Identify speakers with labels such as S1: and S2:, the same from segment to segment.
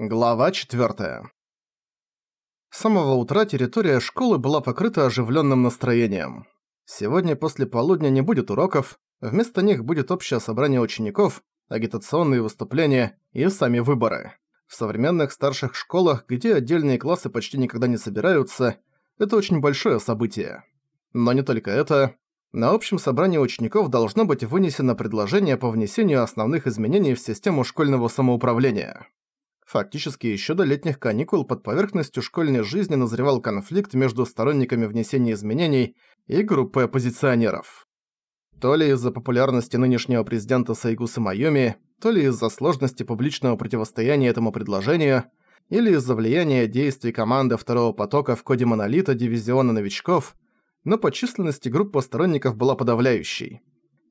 S1: Глава 4. С самого утра территория школы была покрыта оживленным настроением. Сегодня после полудня не будет уроков, вместо них будет общее собрание учеников, агитационные выступления и сами выборы. В современных старших школах, где отдельные классы почти никогда не собираются, это очень большое событие. Но не только это. На общем собрании учеников должно быть вынесено предложение по внесению основных изменений в систему школьного самоуправления. Фактически еще до летних каникул под поверхностью школьной жизни назревал конфликт между сторонниками внесения изменений и группой оппозиционеров. То ли из-за популярности нынешнего президента Сайгуса Майоми, то ли из-за сложности публичного противостояния этому предложению, или из-за влияния действий команды второго потока в коде Монолита дивизиона новичков, но по численности группа сторонников была подавляющей.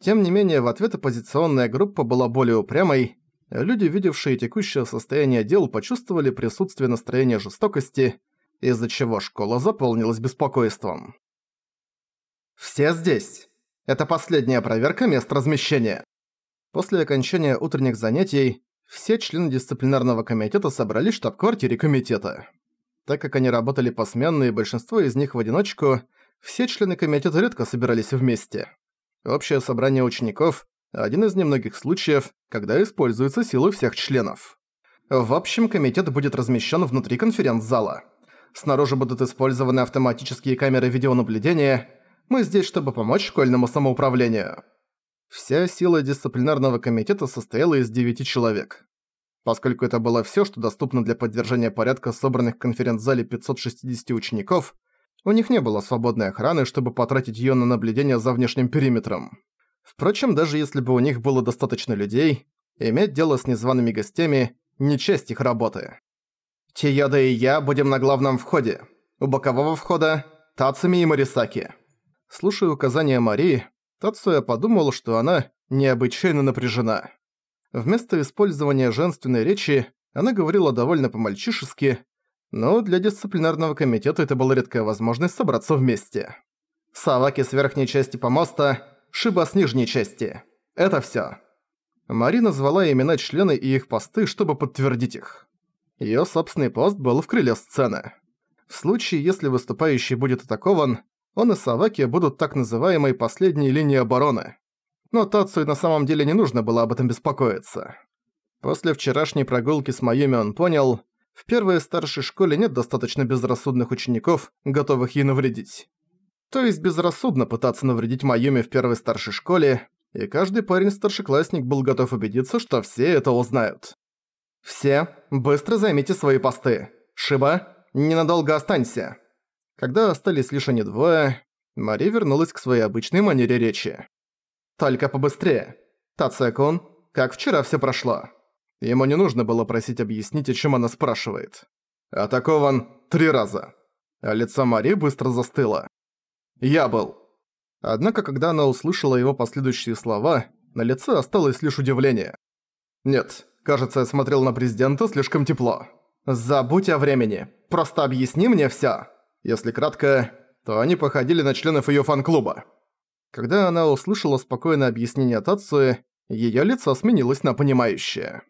S1: Тем не менее, в ответ оппозиционная группа была более упрямой, Люди, видевшие текущее состояние дел, почувствовали присутствие настроения жестокости, из-за чего школа заполнилась беспокойством. «Все здесь. Это последняя проверка мест размещения». После окончания утренних занятий все члены дисциплинарного комитета собрались в штаб-квартире комитета. Так как они работали посменно и большинство из них в одиночку, все члены комитета редко собирались вместе. Общее собрание учеников один из немногих случаев, когда используется сила всех членов. В общем, комитет будет размещен внутри конференц-зала. Снаружи будут использованы автоматические камеры видеонаблюдения. Мы здесь, чтобы помочь школьному самоуправлению. Вся сила дисциплинарного комитета состояла из девяти человек. Поскольку это было все, что доступно для поддержания порядка собранных в конференц-зале 560 учеников, у них не было свободной охраны, чтобы потратить ее на наблюдение за внешним периметром. Впрочем, даже если бы у них было достаточно людей, иметь дело с незваными гостями – не часть их работы. Тияда и я будем на главном входе. У бокового входа – Тацуми и Марисаки. Слушая указания Марии, Тацуя подумал, что она необычайно напряжена. Вместо использования женственной речи она говорила довольно по-мальчишески, но для дисциплинарного комитета это была редкая возможность собраться вместе. Саваки с верхней части помоста Шиба с нижней части. Это всё. Марина звала имена члены и их посты, чтобы подтвердить их. Её собственный пост был в крыле сцены. В случае, если выступающий будет атакован, он и Саваки будут так называемой последней линией обороны. Но Тацию на самом деле не нужно было об этом беспокоиться. После вчерашней прогулки с Майюми он понял, в первой старшей школе нет достаточно безрассудных учеников, готовых ей навредить. То есть безрассудно пытаться навредить Майюми в первой старшей школе, и каждый парень-старшеклассник был готов убедиться, что все это узнают. «Все, быстро займите свои посты. Шиба, ненадолго останься». Когда остались лишь они двое, Мари вернулась к своей обычной манере речи. «Только побыстрее. Тацекун, как вчера все прошло?» Ему не нужно было просить объяснить, о чем она спрашивает. Атакован три раза. А лицо Мари быстро застыло. Я был. Однако, когда она услышала его последующие слова, на лице осталось лишь удивление. Нет, кажется, я смотрел на президента слишком тепло. Забудь о времени. Просто объясни мне всё. Если кратко, то они походили на членов её фан-клуба. Когда она услышала спокойное объяснение Тацуи, её лицо сменилось на понимающее.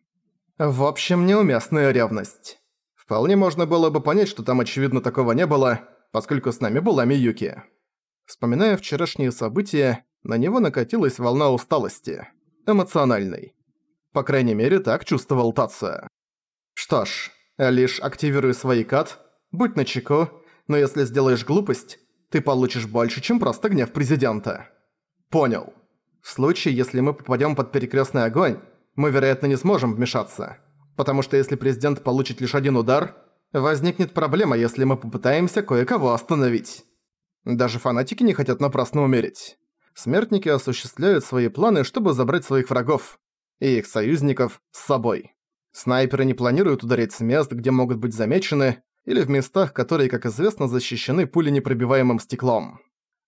S1: В общем, неуместная ревность. Вполне можно было бы понять, что там очевидно такого не было, поскольку с нами была Миюки. Вспоминая вчерашние события, на него накатилась волна усталости. Эмоциональной. По крайней мере, так чувствовал Тация. Что ж, лишь активируй свои кат, будь начеку, но если сделаешь глупость, ты получишь больше, чем просто гнев президента. Понял. В случае, если мы попадем под перекрестный огонь, мы, вероятно, не сможем вмешаться. Потому что если президент получит лишь один удар, возникнет проблема, если мы попытаемся кое-кого остановить. Даже фанатики не хотят напрасно умереть. Смертники осуществляют свои планы, чтобы забрать своих врагов и их союзников с собой. Снайперы не планируют ударить с мест, где могут быть замечены, или в местах, которые, как известно, защищены пуленепробиваемым стеклом.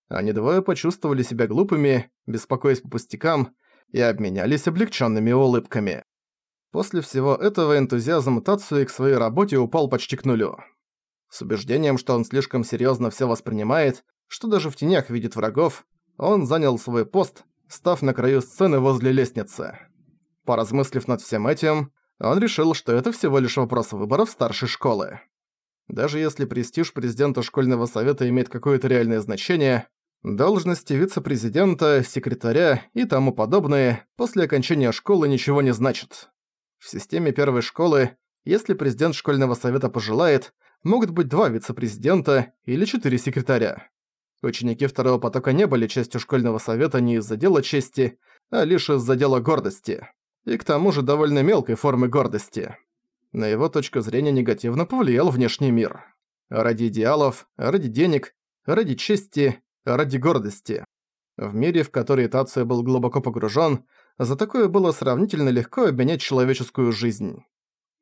S1: Они двое почувствовали себя глупыми, беспокоясь по пустякам, и обменялись облегченными улыбками. После всего этого энтузиазм Тацуи к своей работе упал почти к нулю с убеждением, что он слишком серьезно все воспринимает, что даже в тенях видит врагов, он занял свой пост, став на краю сцены возле лестницы. Поразмыслив над всем этим, Он решил, что это всего лишь вопрос выбора в старшей школы. Даже если престиж президента школьного совета имеет какое-то реальное значение, должности вице-президента, секретаря и тому подобное после окончания школы ничего не значат. В системе первой школы, если президент школьного совета пожелает, могут быть два вице-президента или четыре секретаря. Ученики второго потока не были частью школьного совета не из-за дела чести, а лишь из-за дела гордости и к тому же довольно мелкой формы гордости. На его точку зрения негативно повлиял внешний мир. Ради идеалов, ради денег, ради чести, ради гордости. В мире, в который Тация был глубоко погружен, за такое было сравнительно легко обменять человеческую жизнь.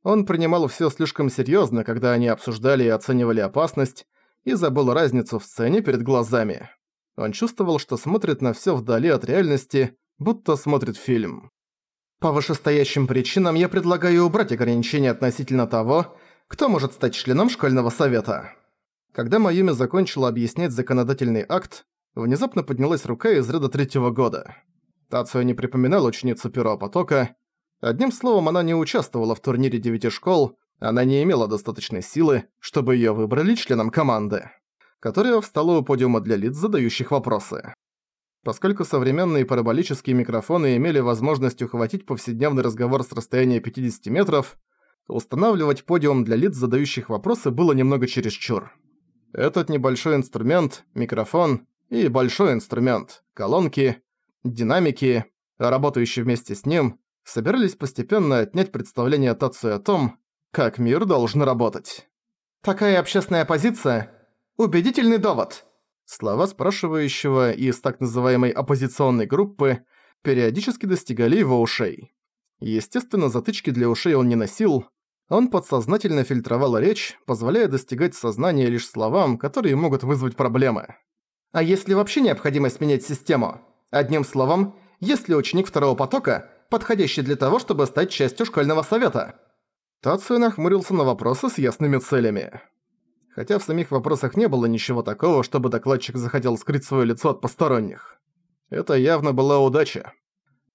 S1: Он принимал все слишком серьезно, когда они обсуждали и оценивали опасность, и забыл разницу в сцене перед глазами. Он чувствовал, что смотрит на все вдали от реальности, будто смотрит фильм. По вышестоящим причинам я предлагаю убрать ограничения относительно того, кто может стать членом школьного совета. Когда Майюми закончила объяснять законодательный акт, внезапно поднялась рука из ряда третьего года. Тацуя не припоминал ученицу первого потока. Одним словом, она не участвовала в турнире девяти школ, она не имела достаточной силы, чтобы её выбрали членом команды, которая встала у подиума для лиц, задающих вопросы. Поскольку современные параболические микрофоны имели возможность ухватить повседневный разговор с расстояния 50 метров, устанавливать подиум для лиц, задающих вопросы, было немного чересчур. Этот небольшой инструмент, микрофон и большой инструмент, колонки, динамики, работающие вместе с ним, собирались постепенно отнять представление Тацию о том, как мир должен работать. Такая общественная позиция – убедительный довод – Слова спрашивающего из так называемой оппозиционной группы периодически достигали его ушей. Естественно, затычки для ушей он не носил, он подсознательно фильтровал речь, позволяя достигать сознания лишь словам, которые могут вызвать проблемы. А если вообще необходимость менять систему? Одним словом, есть ли ученик второго потока, подходящий для того, чтобы стать частью школьного совета? Тацию нахмурился на вопросы с ясными целями хотя в самих вопросах не было ничего такого, чтобы докладчик захотел скрыть своё лицо от посторонних. Это явно была удача.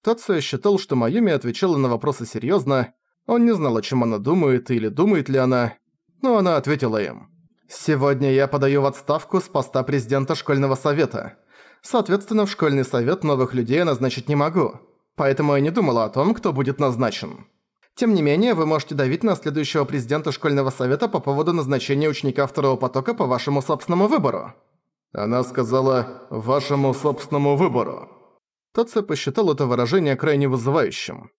S1: Тация считал, что Майюми отвечала на вопросы серьёзно, он не знал, о чем она думает или думает ли она, но она ответила им. «Сегодня я подаю в отставку с поста президента школьного совета. Соответственно, в школьный совет новых людей назначить не могу, поэтому я не думала о том, кто будет назначен». Тем не менее, вы можете давить на следующего президента школьного совета по поводу назначения ученика второго потока по вашему собственному выбору». Она сказала «вашему собственному выбору». Тоце посчитал это выражение крайне вызывающим.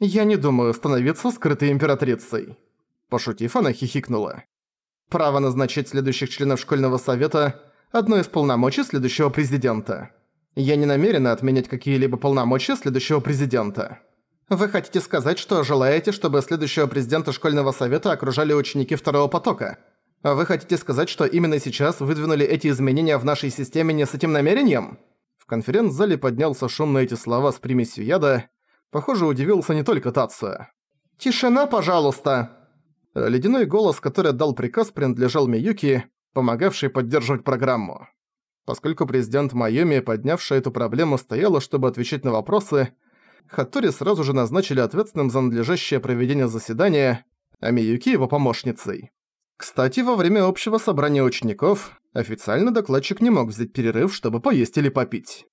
S1: «Я не думаю становиться скрытой императрицей». Пошутив, она хихикнула. «Право назначить следующих членов школьного совета – одно из полномочий следующего президента. Я не намерена отменять какие-либо полномочия следующего президента». Вы хотите сказать, что желаете, чтобы следующего президента школьного совета окружали ученики второго потока? Вы хотите сказать, что именно сейчас выдвинули эти изменения в нашей системе не с этим намерением? В конференц-зале поднялся шум на эти слова с примесью яда. Похоже, удивился не только Тация. «Тишина, пожалуйста!» Ледяной голос, который отдал приказ, принадлежал Миюки, помогавшей поддерживать программу. Поскольку президент Майоми, поднявшая эту проблему, стояла, чтобы отвечать на вопросы, Хаттори сразу же назначили ответственным за надлежащее проведение заседания, а Миюки его помощницей. Кстати, во время общего собрания учеников официально докладчик не мог взять перерыв, чтобы поесть или попить.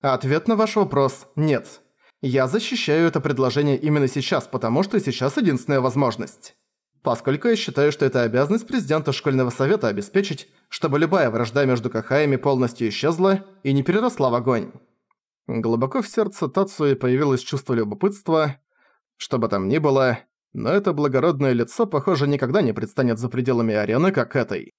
S1: Ответ на ваш вопрос – нет. Я защищаю это предложение именно сейчас, потому что сейчас единственная возможность. Поскольку я считаю, что это обязанность президента школьного совета обеспечить, чтобы любая вражда между Кахаями полностью исчезла и не переросла в огонь. Глубоко в сердце Тацуи появилось чувство любопытства. Что бы там ни было, но это благородное лицо, похоже, никогда не предстанет за пределами арены, как этой.